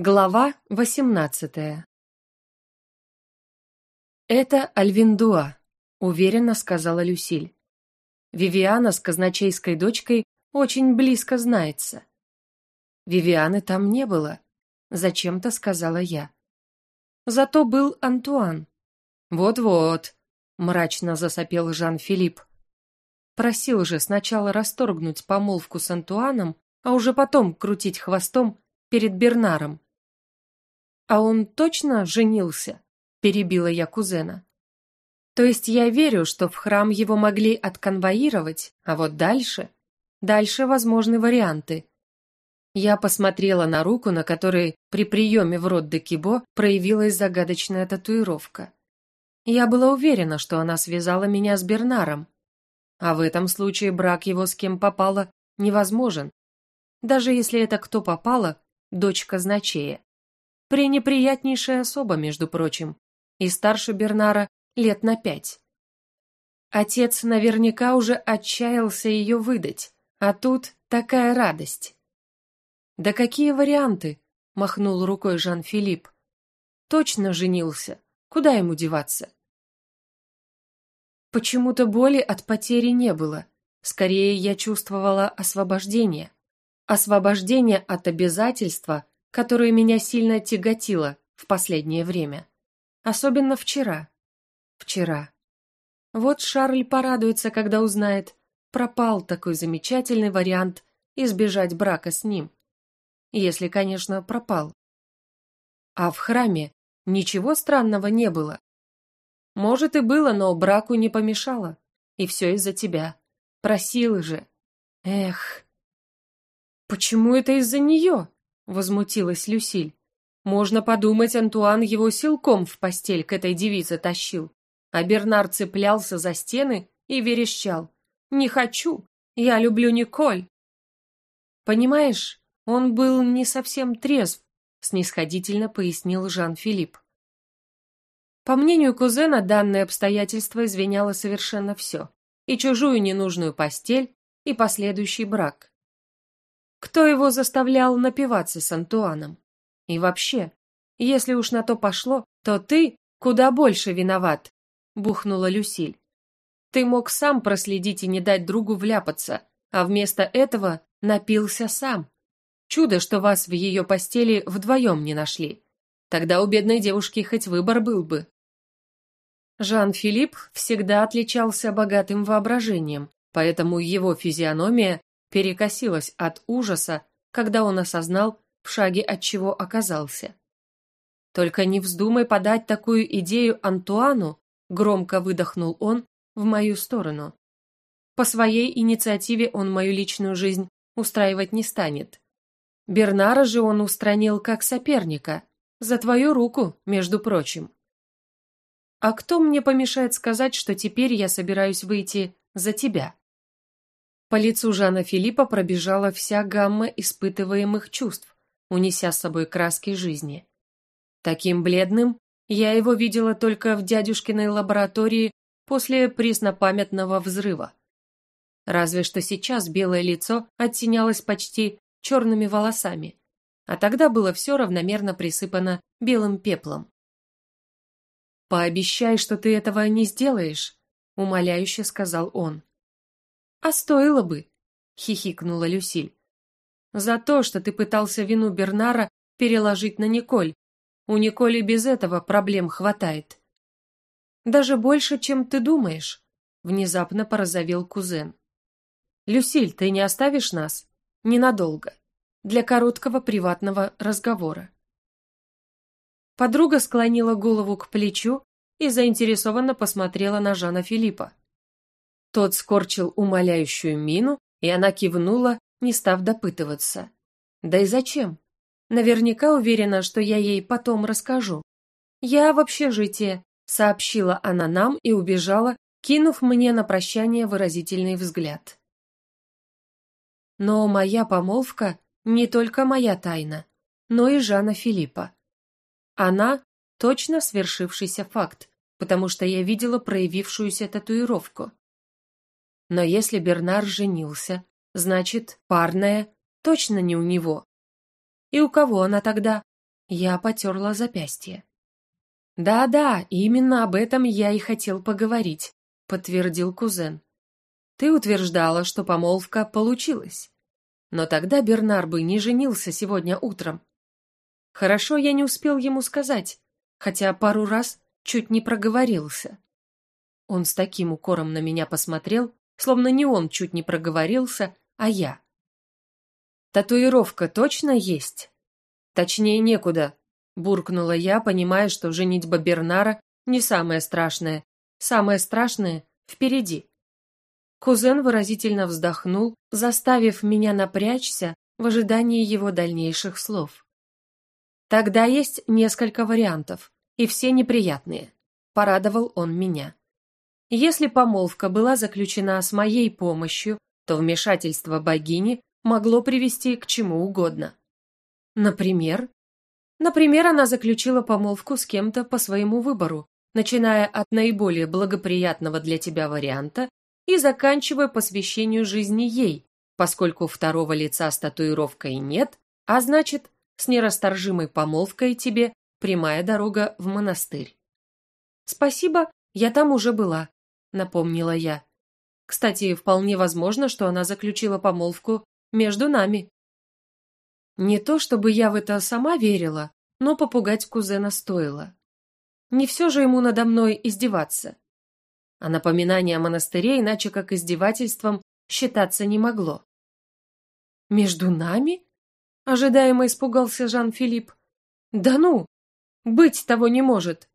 Глава восемнадцатая «Это Альвиндуа», — уверенно сказала Люсиль. «Вивиана с казначейской дочкой очень близко знается». «Вивианы там не было», — зачем-то сказала я. «Зато был Антуан». «Вот-вот», — мрачно засопел Жан-Филипп. Просил же сначала расторгнуть помолвку с Антуаном, а уже потом крутить хвостом перед Бернаром. «А он точно женился?» – перебила я кузена. «То есть я верю, что в храм его могли отконвоировать, а вот дальше? Дальше возможны варианты». Я посмотрела на руку, на которой при приеме в рот Декибо проявилась загадочная татуировка. Я была уверена, что она связала меня с Бернаром. А в этом случае брак его с кем попало невозможен. Даже если это кто попало, дочь казначея. Пренеприятнейшая особа, между прочим, и старше Бернара лет на пять. Отец наверняка уже отчаялся ее выдать, а тут такая радость. «Да какие варианты?» – махнул рукой Жан-Филипп. «Точно женился. Куда ему деваться?» Почему-то боли от потери не было. Скорее, я чувствовала освобождение. Освобождение от обязательства, которое меня сильно тяготило в последнее время. Особенно вчера. Вчера. Вот Шарль порадуется, когда узнает, пропал такой замечательный вариант избежать брака с ним. Если, конечно, пропал. А в храме ничего странного не было. Может и было, но браку не помешало. И все из-за тебя. Просил же. Эх. «Почему это из-за нее?» — возмутилась Люсиль. «Можно подумать, Антуан его силком в постель к этой девице тащил, а Бернар цеплялся за стены и верещал. «Не хочу! Я люблю Николь!» «Понимаешь, он был не совсем трезв», — снисходительно пояснил Жан-Филипп. По мнению кузена, данное обстоятельство извиняло совершенно все. И чужую ненужную постель, и последующий брак. Кто его заставлял напиваться с Антуаном? И вообще, если уж на то пошло, то ты куда больше виноват, бухнула Люсиль. Ты мог сам проследить и не дать другу вляпаться, а вместо этого напился сам. Чудо, что вас в ее постели вдвоем не нашли. Тогда у бедной девушки хоть выбор был бы. Жан-Филипп всегда отличался богатым воображением, поэтому его физиономия перекосилась от ужаса, когда он осознал, в шаге от чего оказался. «Только не вздумай подать такую идею Антуану», громко выдохнул он в мою сторону. «По своей инициативе он мою личную жизнь устраивать не станет. Бернара же он устранил как соперника, за твою руку, между прочим. А кто мне помешает сказать, что теперь я собираюсь выйти за тебя?» По лицу Жана Филиппа пробежала вся гамма испытываемых чувств, унеся с собой краски жизни. Таким бледным я его видела только в дядюшкиной лаборатории после преснопамятного взрыва. Разве что сейчас белое лицо оттенялось почти черными волосами, а тогда было все равномерно присыпано белым пеплом. «Пообещай, что ты этого не сделаешь», — умоляюще сказал он. «А стоило бы», — хихикнула Люсиль. «За то, что ты пытался вину Бернара переложить на Николь. У Николи без этого проблем хватает». «Даже больше, чем ты думаешь», — внезапно порозовел кузен. «Люсиль, ты не оставишь нас? Ненадолго. Для короткого приватного разговора». Подруга склонила голову к плечу и заинтересованно посмотрела на Жана Филиппа. Тот скорчил умоляющую мину, и она кивнула, не став допытываться. Да и зачем? Наверняка уверена, что я ей потом расскажу. Я в общежитие, сообщила она нам и убежала, кинув мне на прощание выразительный взгляд. Но моя помолвка не только моя тайна, но и Жана Филиппа. Она точно свершившийся факт, потому что я видела проявившуюся татуировку. Но если Бернар женился, значит, парная точно не у него. И у кого она тогда? Я потерла запястье. «Да-да, именно об этом я и хотел поговорить», — подтвердил кузен. «Ты утверждала, что помолвка получилась. Но тогда Бернар бы не женился сегодня утром. Хорошо, я не успел ему сказать, хотя пару раз чуть не проговорился. Он с таким укором на меня посмотрел, словно не он чуть не проговорился, а я. «Татуировка точно есть?» «Точнее некуда», — буркнула я, понимая, что женитьба Бернара не самое страшное. Самое страшное впереди. Кузен выразительно вздохнул, заставив меня напрячься в ожидании его дальнейших слов. Тогда есть несколько вариантов, и все неприятные. Порадовал он меня. Если помолвка была заключена с моей помощью, то вмешательство богини могло привести к чему угодно. Например? Например, она заключила помолвку с кем-то по своему выбору, начиная от наиболее благоприятного для тебя варианта и заканчивая посвящению жизни ей, поскольку второго лица с татуировкой нет, а значит, с нерасторжимой помолвкой тебе прямая дорога в монастырь. Спасибо, я там уже была, напомнила я. Кстати, вполне возможно, что она заключила помолвку между нами. Не то чтобы я в это сама верила, но попугать кузена стоило. Не все же ему надо мной издеваться а напоминание о монастыре иначе как издевательством считаться не могло. «Между нами?» – ожидаемо испугался Жан-Филипп. «Да ну! Быть того не может!»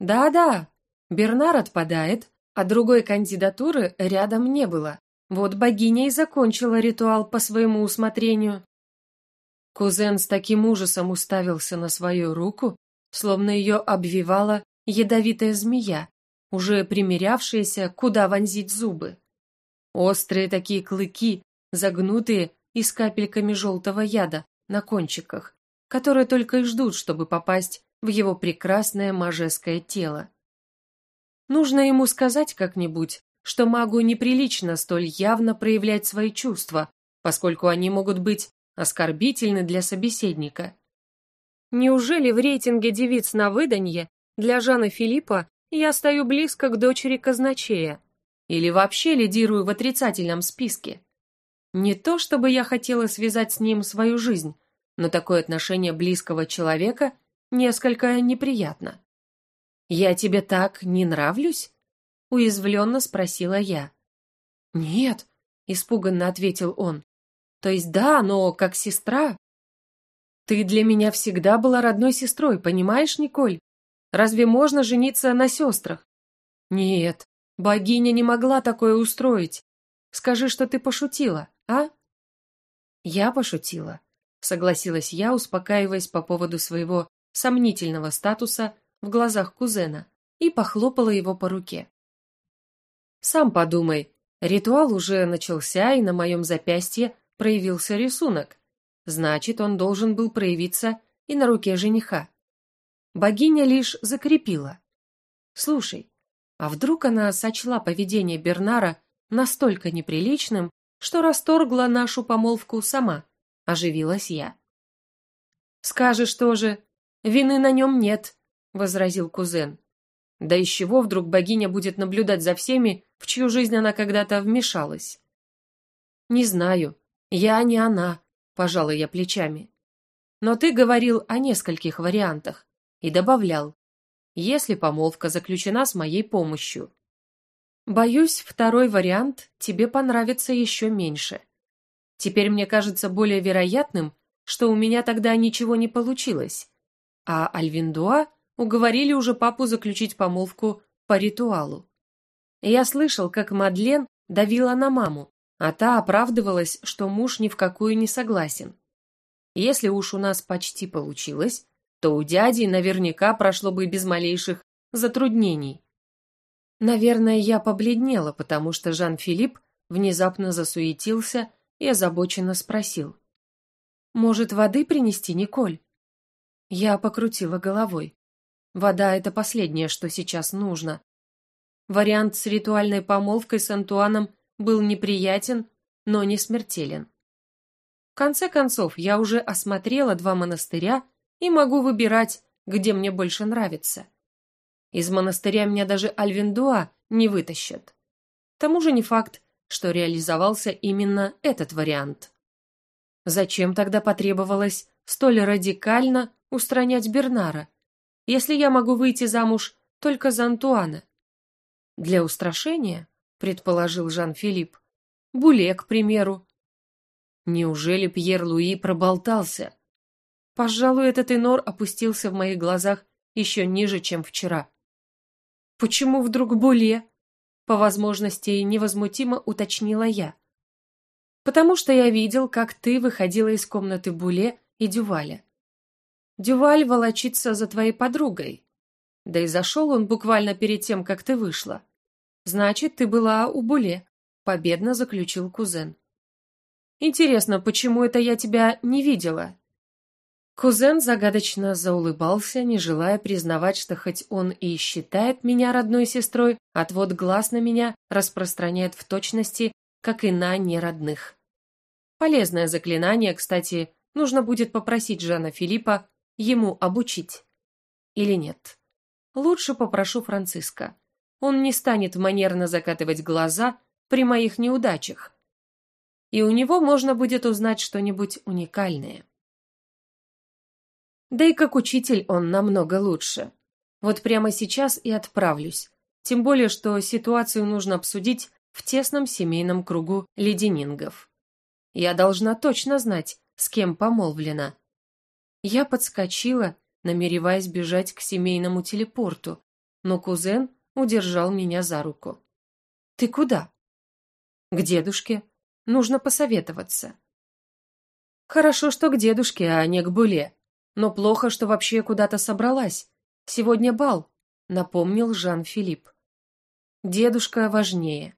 «Да-да, Бернар отпадает, а другой кандидатуры рядом не было. Вот богиня и закончила ритуал по своему усмотрению». Кузен с таким ужасом уставился на свою руку, словно ее обвивала ядовитая змея, уже примерявшаяся, куда вонзить зубы. Острые такие клыки, загнутые и с капельками желтого яда на кончиках, которые только и ждут, чтобы попасть в его прекрасное мажеское тело. Нужно ему сказать как-нибудь, что магу неприлично столь явно проявлять свои чувства, поскольку они могут быть оскорбительны для собеседника. Неужели в рейтинге девиц на выданье для Жана Филиппа я стою близко к дочери казначея. Или вообще лидирую в отрицательном списке. Не то, чтобы я хотела связать с ним свою жизнь, но такое отношение близкого человека несколько неприятно. «Я тебе так не нравлюсь?» — уязвленно спросила я. «Нет», — испуганно ответил он. «То есть да, но как сестра». «Ты для меня всегда была родной сестрой, понимаешь, Николь? Разве можно жениться на сестрах? Нет, богиня не могла такое устроить. Скажи, что ты пошутила, а? Я пошутила, согласилась я, успокаиваясь по поводу своего сомнительного статуса в глазах кузена и похлопала его по руке. Сам подумай, ритуал уже начался, и на моем запястье проявился рисунок. Значит, он должен был проявиться и на руке жениха богиня лишь закрепила. Слушай, а вдруг она сочла поведение Бернара настолько неприличным, что расторгла нашу помолвку сама, оживилась я. Скажешь тоже, вины на нем нет, возразил кузен. Да из чего вдруг богиня будет наблюдать за всеми, в чью жизнь она когда-то вмешалась? Не знаю, я не она, пожала я плечами. Но ты говорил о нескольких вариантах и добавлял, если помолвка заключена с моей помощью. Боюсь, второй вариант тебе понравится еще меньше. Теперь мне кажется более вероятным, что у меня тогда ничего не получилось, а Альвиндуа уговорили уже папу заключить помолвку по ритуалу. Я слышал, как Мадлен давила на маму, а та оправдывалась, что муж ни в какую не согласен. Если уж у нас почти получилось, то у дяди наверняка прошло бы без малейших затруднений. Наверное, я побледнела, потому что Жан-Филипп внезапно засуетился и озабоченно спросил. «Может, воды принести, Николь?» Я покрутила головой. Вода — это последнее, что сейчас нужно. Вариант с ритуальной помолвкой с Антуаном был неприятен, но не смертелен. В конце концов, я уже осмотрела два монастыря и могу выбирать, где мне больше нравится. Из монастыря меня даже Альвиндуа не вытащат. К тому же не факт, что реализовался именно этот вариант. Зачем тогда потребовалось столь радикально устранять Бернара, если я могу выйти замуж только за Антуана? Для устрашения, предположил Жан-Филипп, Буле, к примеру. Неужели Пьер-Луи проболтался? Пожалуй, этот инор опустился в моих глазах еще ниже, чем вчера. Почему вдруг Буле? По возможности невозмутимо уточнила я. Потому что я видел, как ты выходила из комнаты Буле и Дюваля. Дюваль волочится за твоей подругой. Да и зашел он буквально перед тем, как ты вышла. Значит, ты была у Буле, победно заключил кузен. Интересно, почему это я тебя не видела? Кузен загадочно заулыбался, не желая признавать, что хоть он и считает меня родной сестрой, отвод глаз на меня распространяет в точности, как и на неродных. Полезное заклинание, кстати, нужно будет попросить Жана Филиппа ему обучить. Или нет? Лучше попрошу Франциска. Он не станет манерно закатывать глаза при моих неудачах. И у него можно будет узнать что-нибудь уникальное. Да и как учитель он намного лучше. Вот прямо сейчас и отправлюсь. Тем более, что ситуацию нужно обсудить в тесном семейном кругу леденингов. Я должна точно знать, с кем помолвлена. Я подскочила, намереваясь бежать к семейному телепорту, но кузен удержал меня за руку. «Ты куда?» «К дедушке. Нужно посоветоваться». «Хорошо, что к дедушке, а не к Буле», но плохо, что вообще куда-то собралась. Сегодня бал, напомнил Жан-Филипп. Дедушка важнее.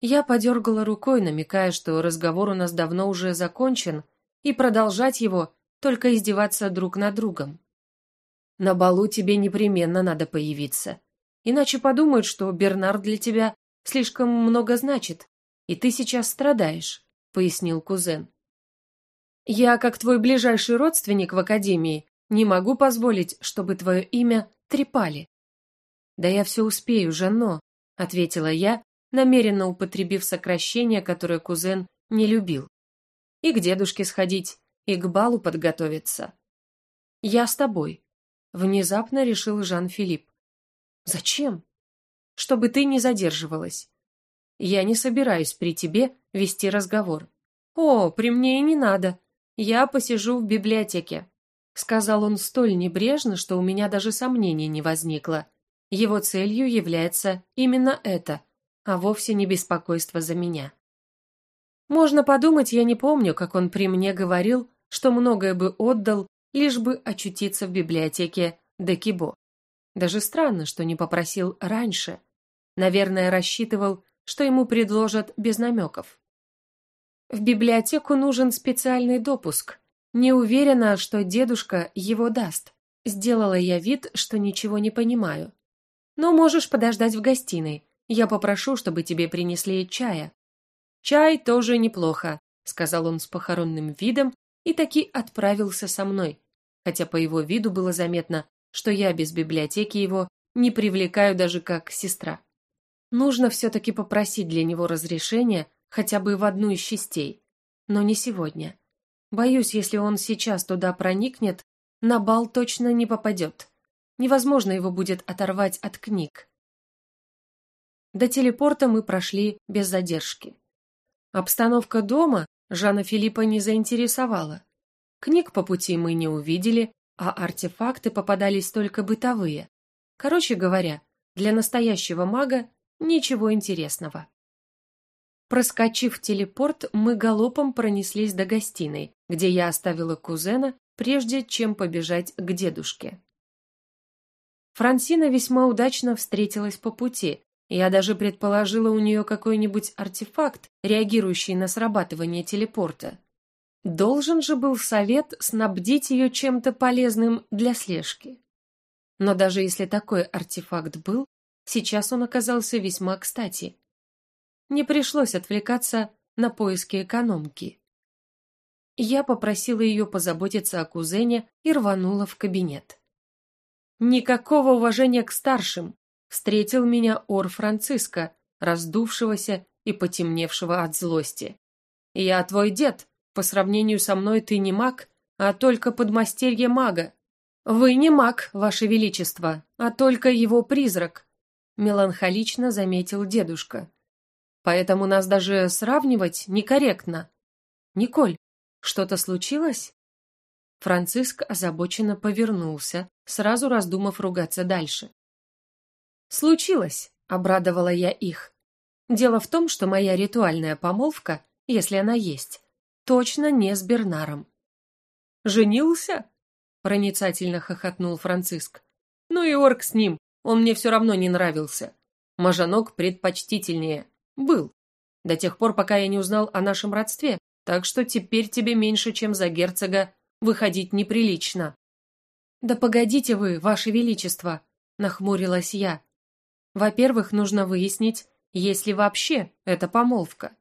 Я подергала рукой, намекая, что разговор у нас давно уже закончен, и продолжать его, только издеваться друг над другом. На балу тебе непременно надо появиться. Иначе подумают, что Бернар для тебя слишком много значит, и ты сейчас страдаешь, пояснил кузен. Я, как твой ближайший родственник в академии, не могу позволить, чтобы твое имя трепали. Да я все успею, Жанно, ответила я, намеренно употребив сокращение, которое кузен не любил. И к дедушке сходить, и к балу подготовиться. Я с тобой, внезапно решил Жан-Филипп. Зачем? Чтобы ты не задерживалась. Я не собираюсь при тебе вести разговор. О, при мне и не надо, «Я посижу в библиотеке», — сказал он столь небрежно, что у меня даже сомнений не возникло. Его целью является именно это, а вовсе не беспокойство за меня. Можно подумать, я не помню, как он при мне говорил, что многое бы отдал, лишь бы очутиться в библиотеке Декибо. Даже странно, что не попросил раньше. Наверное, рассчитывал, что ему предложат без намеков. В библиотеку нужен специальный допуск. Не уверена, что дедушка его даст. Сделала я вид, что ничего не понимаю. Но можешь подождать в гостиной. Я попрошу, чтобы тебе принесли чая. Чай тоже неплохо, сказал он с похоронным видом и таки отправился со мной, хотя по его виду было заметно, что я без библиотеки его не привлекаю даже как сестра. Нужно все-таки попросить для него разрешения хотя бы в одну из частей. Но не сегодня. Боюсь, если он сейчас туда проникнет, на бал точно не попадет. Невозможно его будет оторвать от книг. До телепорта мы прошли без задержки. Обстановка дома Жана Филиппа не заинтересовала. Книг по пути мы не увидели, а артефакты попадались только бытовые. Короче говоря, для настоящего мага ничего интересного. Проскочив телепорт, мы галопом пронеслись до гостиной, где я оставила кузена, прежде чем побежать к дедушке. Франсина весьма удачно встретилась по пути. Я даже предположила у нее какой-нибудь артефакт, реагирующий на срабатывание телепорта. Должен же был совет снабдить ее чем-то полезным для слежки. Но даже если такой артефакт был, сейчас он оказался весьма кстати – не пришлось отвлекаться на поиски экономки. Я попросила ее позаботиться о кузене и рванула в кабинет. Никакого уважения к старшим. Встретил меня Ор Франциско, раздувшегося и потемневшего от злости. «Я твой дед. По сравнению со мной ты не маг, а только подмастерье мага. Вы не маг, ваше величество, а только его призрак», меланхолично заметил дедушка. «Поэтому нас даже сравнивать некорректно. Николь, что-то случилось?» Франциск озабоченно повернулся, сразу раздумав ругаться дальше. «Случилось», — обрадовала я их. «Дело в том, что моя ритуальная помолвка, если она есть, точно не с Бернаром». «Женился?» — проницательно хохотнул Франциск. «Ну и орк с ним, он мне все равно не нравился. Мажанок предпочтительнее. Был. До тех пор, пока я не узнал о нашем родстве, так что теперь тебе меньше, чем за герцога, выходить неприлично». «Да погодите вы, ваше величество», — нахмурилась я. «Во-первых, нужно выяснить, есть ли вообще эта помолвка».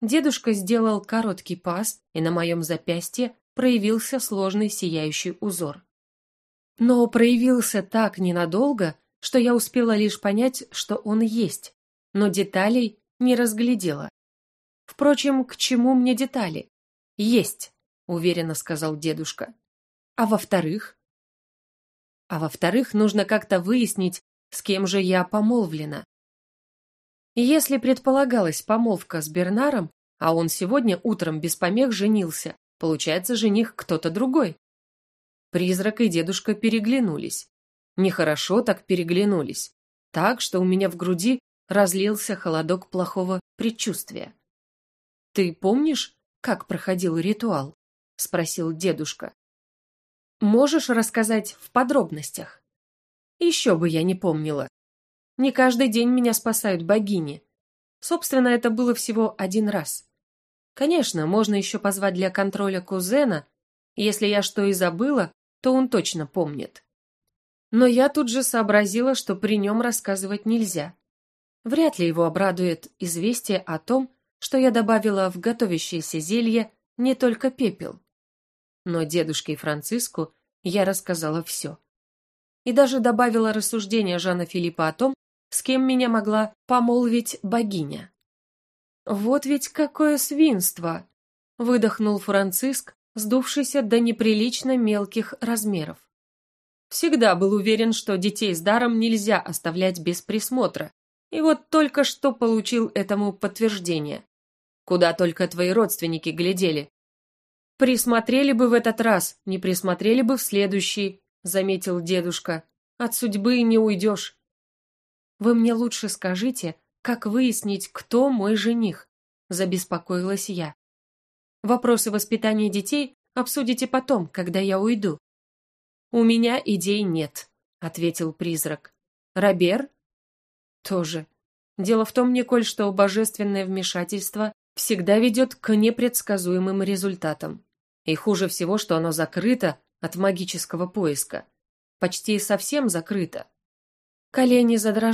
Дедушка сделал короткий пас, и на моем запястье проявился сложный сияющий узор. Но проявился так ненадолго, что я успела лишь понять, что он есть, но деталей не разглядела. Впрочем, к чему мне детали? Есть, уверенно сказал дедушка. А во-вторых? А во-вторых, нужно как-то выяснить, с кем же я помолвлена. Если предполагалась помолвка с Бернаром, а он сегодня утром без помех женился, получается, жених кто-то другой. Призрак и дедушка переглянулись. Нехорошо так переглянулись. Так, что у меня в груди разлился холодок плохого предчувствия. «Ты помнишь, как проходил ритуал?» — спросил дедушка. «Можешь рассказать в подробностях?» «Еще бы я не помнила. Не каждый день меня спасают богини. Собственно, это было всего один раз. Конечно, можно еще позвать для контроля кузена. Если я что и забыла, то он точно помнит. Но я тут же сообразила, что при нем рассказывать нельзя. Вряд ли его обрадует известие о том, что я добавила в готовящееся зелье не только пепел. Но дедушке и Франциску я рассказала все. И даже добавила рассуждение Жана Филиппа о том, с кем меня могла помолвить богиня. «Вот ведь какое свинство!» — выдохнул Франциск, сдувшийся до неприлично мелких размеров. Всегда был уверен, что детей с даром нельзя оставлять без присмотра, и вот только что получил этому подтверждение. Куда только твои родственники глядели. Присмотрели бы в этот раз, не присмотрели бы в следующий, заметил дедушка. От судьбы не уйдешь. Вы мне лучше скажите, как выяснить, кто мой жених, забеспокоилась я. Вопросы воспитания детей обсудите потом, когда я уйду. У меня идей нет, ответил призрак. Робер? Тоже. Дело в том, Николь, что божественное вмешательство всегда ведет к непредсказуемым результатам. И хуже всего, что оно закрыто от магического поиска. Почти совсем закрыто. Колени задрожали.